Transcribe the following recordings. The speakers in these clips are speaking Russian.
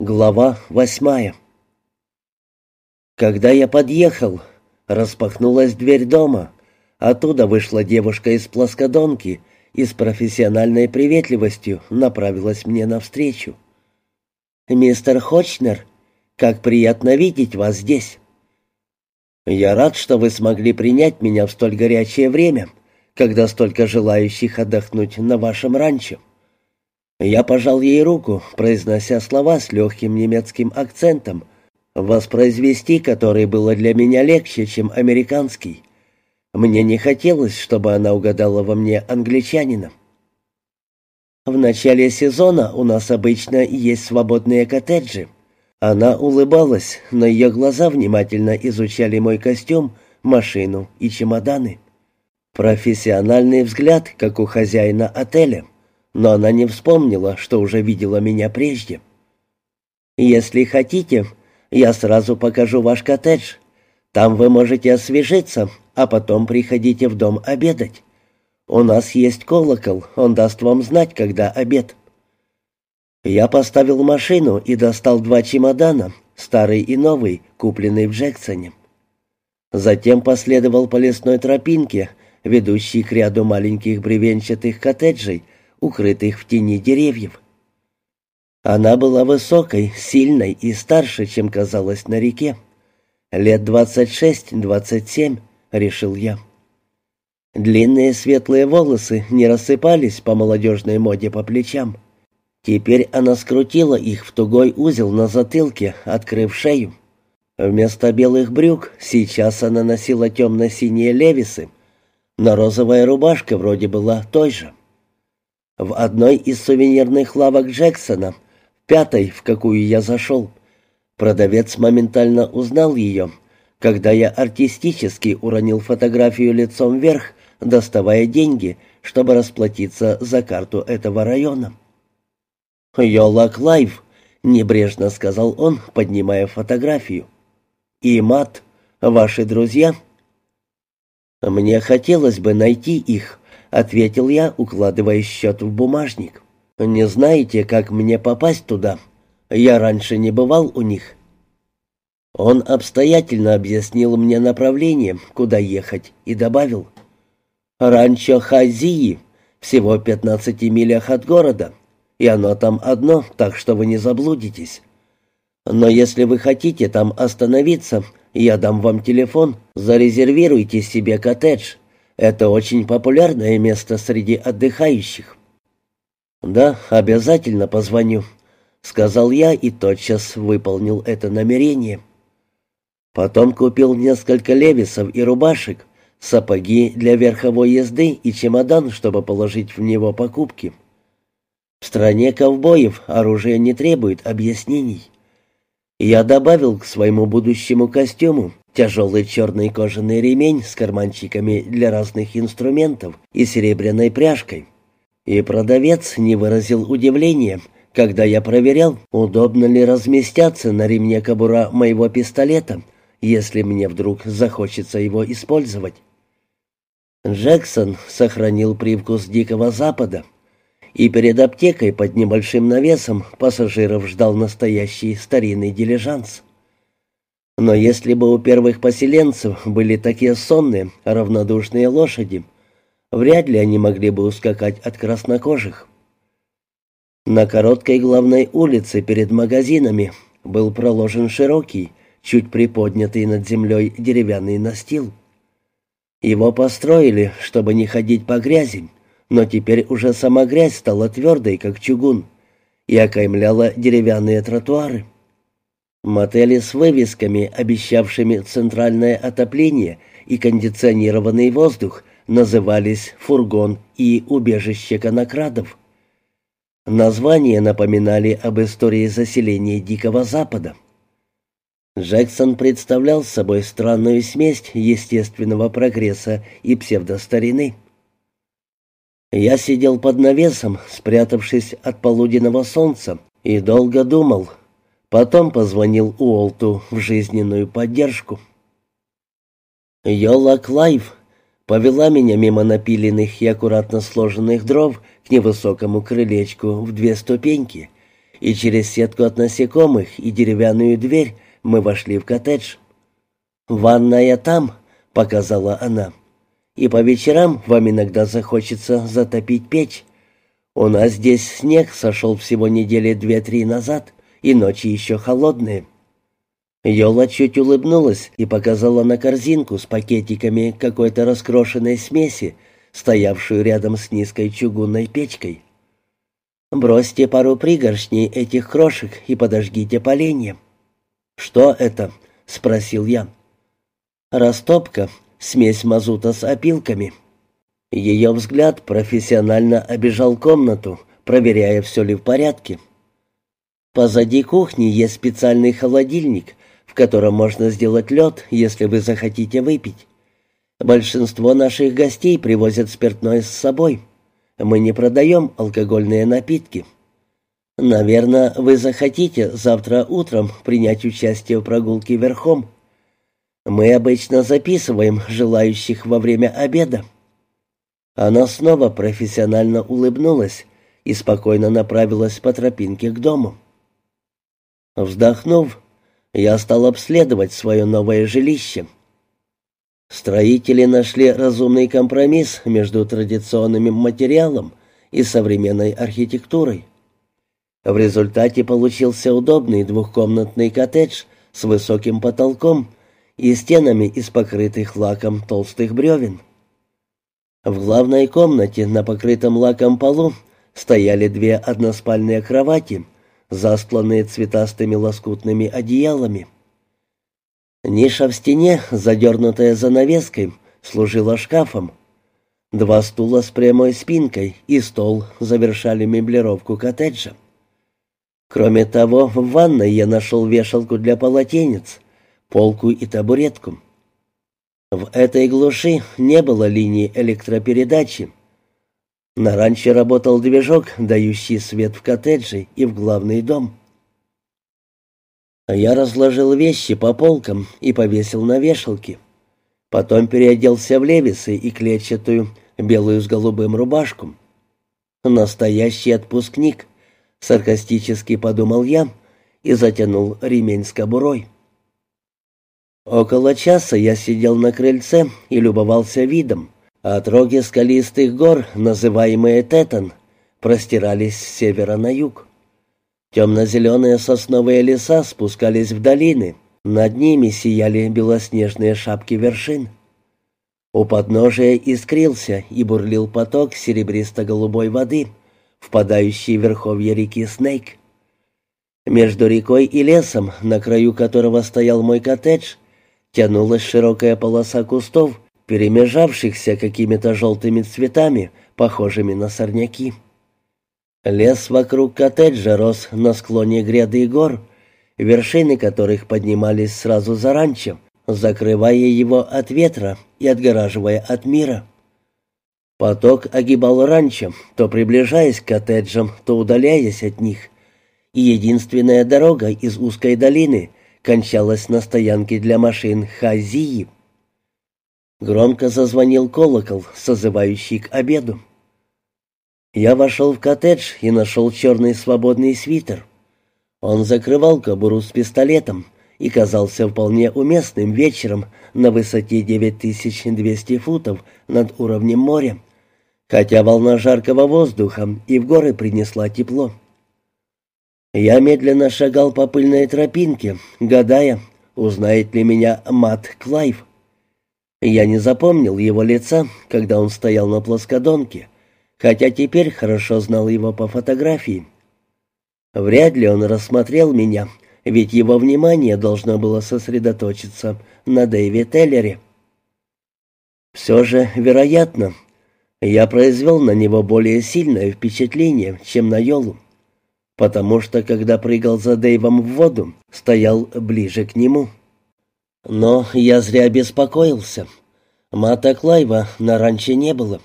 Глава восьмая Когда я подъехал, распахнулась дверь дома. Оттуда вышла девушка из плоскодонки и с профессиональной приветливостью направилась мне навстречу. «Мистер Хочнер, как приятно видеть вас здесь!» «Я рад, что вы смогли принять меня в столь горячее время, когда столько желающих отдохнуть на вашем ранчо». Я пожал ей руку, произнося слова с легким немецким акцентом, воспроизвести который было для меня легче, чем американский. Мне не хотелось, чтобы она угадала во мне англичанина. В начале сезона у нас обычно есть свободные коттеджи. Она улыбалась, но ее глаза внимательно изучали мой костюм, машину и чемоданы. Профессиональный взгляд, как у хозяина отеля — но она не вспомнила, что уже видела меня прежде. «Если хотите, я сразу покажу ваш коттедж. Там вы можете освежиться, а потом приходите в дом обедать. У нас есть колокол, он даст вам знать, когда обед». Я поставил машину и достал два чемодана, старый и новый, купленный в Джексоне. Затем последовал по лесной тропинке, ведущей к ряду маленьких бревенчатых коттеджей, укрытых в тени деревьев. Она была высокой, сильной и старше, чем казалось на реке. Лет двадцать шесть-двадцать семь, решил я. Длинные светлые волосы не рассыпались по молодежной моде по плечам. Теперь она скрутила их в тугой узел на затылке, открыв шею. Вместо белых брюк сейчас она носила темно-синие левисы, но розовая рубашка вроде была той же. В одной из сувенирных лавок Джексона, пятой, в какую я зашел, продавец моментально узнал ее, когда я артистически уронил фотографию лицом вверх, доставая деньги, чтобы расплатиться за карту этого района. «Йола Клайв», — небрежно сказал он, поднимая фотографию. «И Мат, ваши друзья?» «Мне хотелось бы найти их», — ответил я, укладывая счет в бумажник. «Не знаете, как мне попасть туда? Я раньше не бывал у них». Он обстоятельно объяснил мне направление, куда ехать, и добавил. «Ранчо Хазии, всего в пятнадцати милях от города, и оно там одно, так что вы не заблудитесь. Но если вы хотите там остановиться, я дам вам телефон, зарезервируйте себе коттедж». Это очень популярное место среди отдыхающих. Да, обязательно позвоню, сказал я и тотчас выполнил это намерение. Потом купил несколько левисов и рубашек, сапоги для верховой езды и чемодан, чтобы положить в него покупки. В стране ковбоев оружие не требует объяснений. Я добавил к своему будущему костюму тяжелый черный кожаный ремень с карманчиками для разных инструментов и серебряной пряжкой. И продавец не выразил удивления, когда я проверял, удобно ли разместятся на ремне кобура моего пистолета, если мне вдруг захочется его использовать. Джексон сохранил привкус Дикого Запада, и перед аптекой под небольшим навесом пассажиров ждал настоящий старинный дилижанс. Но если бы у первых поселенцев были такие сонные, равнодушные лошади, вряд ли они могли бы ускакать от краснокожих. На короткой главной улице перед магазинами был проложен широкий, чуть приподнятый над землей деревянный настил. Его построили, чтобы не ходить по грязи, но теперь уже сама грязь стала твердой, как чугун, и окаймляла деревянные тротуары. Мотели с вывесками, обещавшими центральное отопление и кондиционированный воздух, назывались «Фургон» и «Убежище конокрадов». Названия напоминали об истории заселения Дикого Запада. Джексон представлял собой странную смесь естественного прогресса и псевдостарины. Я сидел под навесом, спрятавшись от полуденного солнца, и долго думал, Потом позвонил Уолту в жизненную поддержку. Йола Клайв повела меня мимо напиленных и аккуратно сложенных дров к невысокому крылечку в две ступеньки и через сетку от насекомых и деревянную дверь мы вошли в коттедж. «Ванная там», — показала она. «И по вечерам вам иногда захочется затопить печь. У нас здесь снег сошел всего недели две-три назад, и ночи еще холодные». Йола чуть улыбнулась и показала на корзинку с пакетиками какой-то раскрошенной смеси, стоявшую рядом с низкой чугунной печкой. «Бросьте пару пригоршней этих крошек и подожгите поленья». «Что это?» — спросил я. «Растопка, смесь мазута с опилками». Ее взгляд профессионально обежал комнату, проверяя, все ли в порядке. Позади кухни есть специальный холодильник, в котором можно сделать лед, если вы захотите выпить. Большинство наших гостей привозят спиртное с собой. Мы не продаем алкогольные напитки. Наверное, вы захотите завтра утром принять участие в прогулке верхом. Мы обычно записываем желающих во время обеда. Она снова профессионально улыбнулась и спокойно направилась по тропинке к дому. Вздохнув, я стал обследовать свое новое жилище. Строители нашли разумный компромисс между традиционным материалом и современной архитектурой. В результате получился удобный двухкомнатный коттедж с высоким потолком и стенами из покрытых лаком толстых бревен. В главной комнате на покрытом лаком полу стояли две односпальные кровати — застланные цветастыми лоскутными одеялами. Ниша в стене, задернутая занавеской, служила шкафом. Два стула с прямой спинкой и стол завершали меблировку коттеджа. Кроме того, в ванной я нашел вешалку для полотенец, полку и табуретку. В этой глуши не было линии электропередачи, на ранче работал движок, дающий свет в коттедже и в главный дом. Я разложил вещи по полкам и повесил на вешалки. Потом переоделся в левисы и клетчатую, белую с голубым рубашку. Настоящий отпускник, саркастически подумал я и затянул ремень с кобурой. Около часа я сидел на крыльце и любовался видом. Отроги скалистых гор, называемые Тетан, простирались с севера на юг. Темно-зеленые сосновые леса спускались в долины, над ними сияли белоснежные шапки вершин. У подножия искрился и бурлил поток серебристо-голубой воды, впадающий в верховье реки Снейк. Между рекой и лесом, на краю которого стоял мой коттедж, тянулась широкая полоса кустов, перемежавшихся какими-то желтыми цветами, похожими на сорняки. Лес вокруг коттеджа рос на склоне гряды и гор, вершины которых поднимались сразу за ранчо, закрывая его от ветра и отгораживая от мира. Поток огибал ранчо, то приближаясь к коттеджам, то удаляясь от них, и единственная дорога из узкой долины кончалась на стоянке для машин Хазии. Громко зазвонил колокол, созывающий к обеду. Я вошел в коттедж и нашел черный свободный свитер. Он закрывал кобуру с пистолетом и казался вполне уместным вечером на высоте 9200 футов над уровнем моря, хотя волна жаркого воздуха и в горы принесла тепло. Я медленно шагал по пыльной тропинке, гадая, узнает ли меня Мат Клайв. Я не запомнил его лица, когда он стоял на плоскодонке, хотя теперь хорошо знал его по фотографии. Вряд ли он рассмотрел меня, ведь его внимание должно было сосредоточиться на Дэйве Теллере. Все же, вероятно, я произвел на него более сильное впечатление, чем на Йолу, потому что, когда прыгал за Дэйвом в воду, стоял ближе к нему. Но я зря беспокоился. Мата Клайва на ранче не было.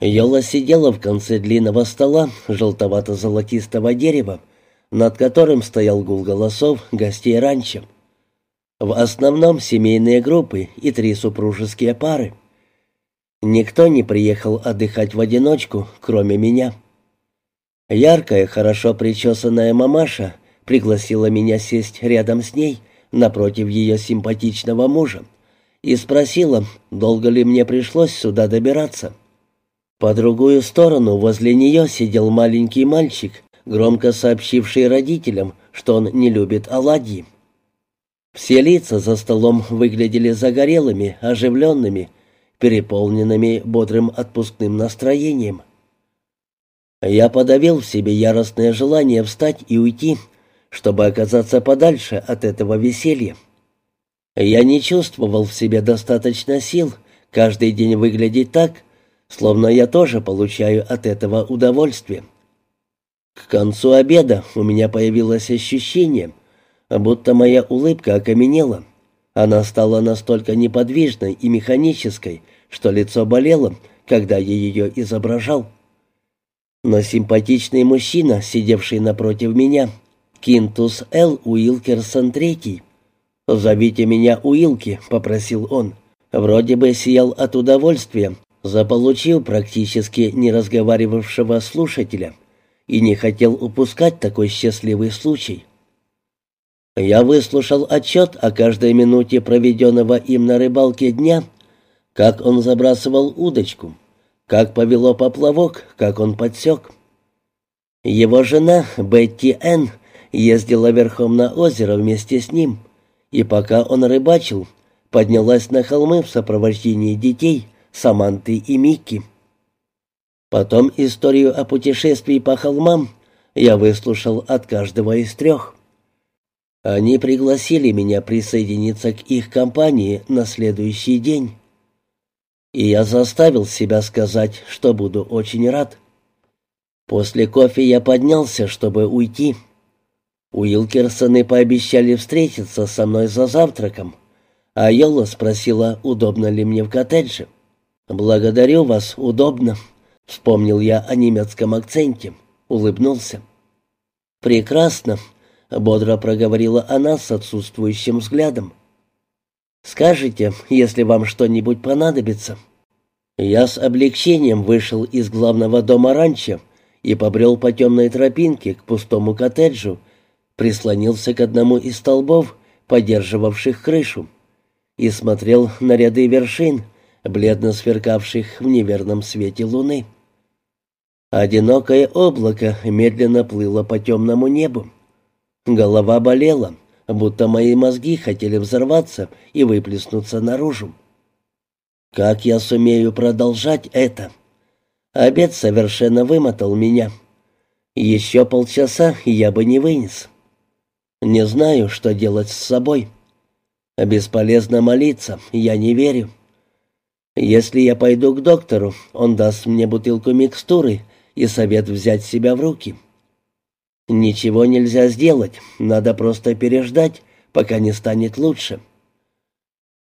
Йола сидела в конце длинного стола желтовато-золотистого дерева, над которым стоял гул голосов гостей ранчо. В основном семейные группы и три супружеские пары. Никто не приехал отдыхать в одиночку, кроме меня. Яркая, хорошо причесанная мамаша пригласила меня сесть рядом с ней, напротив ее симпатичного мужа, и спросила, долго ли мне пришлось сюда добираться. По другую сторону возле нее сидел маленький мальчик, громко сообщивший родителям, что он не любит оладьи. Все лица за столом выглядели загорелыми, оживленными, переполненными бодрым отпускным настроением. Я подавил в себе яростное желание встать и уйти, чтобы оказаться подальше от этого веселья. Я не чувствовал в себе достаточно сил каждый день выглядеть так, словно я тоже получаю от этого удовольствие. К концу обеда у меня появилось ощущение, будто моя улыбка окаменела. Она стала настолько неподвижной и механической, что лицо болело, когда я ее изображал. Но симпатичный мужчина, сидевший напротив меня, Кинтус Л. Уилкерсон III. «Зовите меня Уилки», — попросил он. Вроде бы сиял от удовольствия, заполучил практически не разговаривавшего слушателя и не хотел упускать такой счастливый случай. Я выслушал отчет о каждой минуте проведенного им на рыбалке дня, как он забрасывал удочку, как повело поплавок, как он подсек. Его жена, Бетти Энн, ездила верхом на озеро вместе с ним, и пока он рыбачил, поднялась на холмы в сопровождении детей, Саманты и Микки. Потом историю о путешествии по холмам я выслушал от каждого из трех. Они пригласили меня присоединиться к их компании на следующий день. И я заставил себя сказать, что буду очень рад. После кофе я поднялся, чтобы уйти. Уилкерсоны пообещали встретиться со мной за завтраком, а Йола спросила, удобно ли мне в коттедже. «Благодарю вас, удобно», — вспомнил я о немецком акценте, улыбнулся. «Прекрасно», — бодро проговорила она с отсутствующим взглядом. «Скажите, если вам что-нибудь понадобится». Я с облегчением вышел из главного дома ранчо и побрел по темной тропинке к пустому коттеджу, прислонился к одному из столбов, поддерживавших крышу, и смотрел на ряды вершин, бледно сверкавших в неверном свете луны. Одинокое облако медленно плыло по темному небу. Голова болела, будто мои мозги хотели взорваться и выплеснуться наружу. Как я сумею продолжать это? Обед совершенно вымотал меня. Еще полчаса я бы не вынес. Не знаю, что делать с собой. Бесполезно молиться, я не верю. Если я пойду к доктору, он даст мне бутылку микстуры и совет взять себя в руки. Ничего нельзя сделать, надо просто переждать, пока не станет лучше.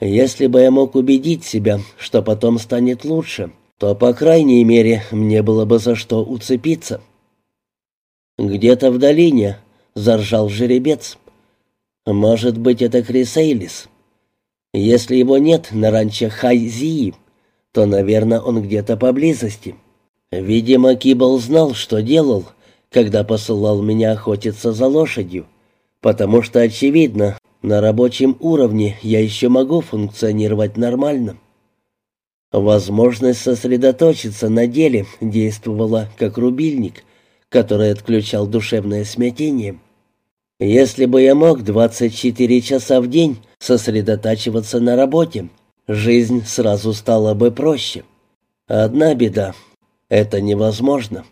Если бы я мог убедить себя, что потом станет лучше, то, по крайней мере, мне было бы за что уцепиться. Где-то в долине заржал жеребец. Может быть, это Крисейлис. Если его нет на ранчо Хайзии, то, наверное, он где-то поблизости. Видимо, Кибл знал, что делал, когда посылал меня охотиться за лошадью, потому что, очевидно, на рабочем уровне я еще могу функционировать нормально. Возможность сосредоточиться на деле действовала как рубильник — который отключал душевное смятение. Если бы я мог 24 часа в день сосредотачиваться на работе, жизнь сразу стала бы проще. Одна беда — это невозможно.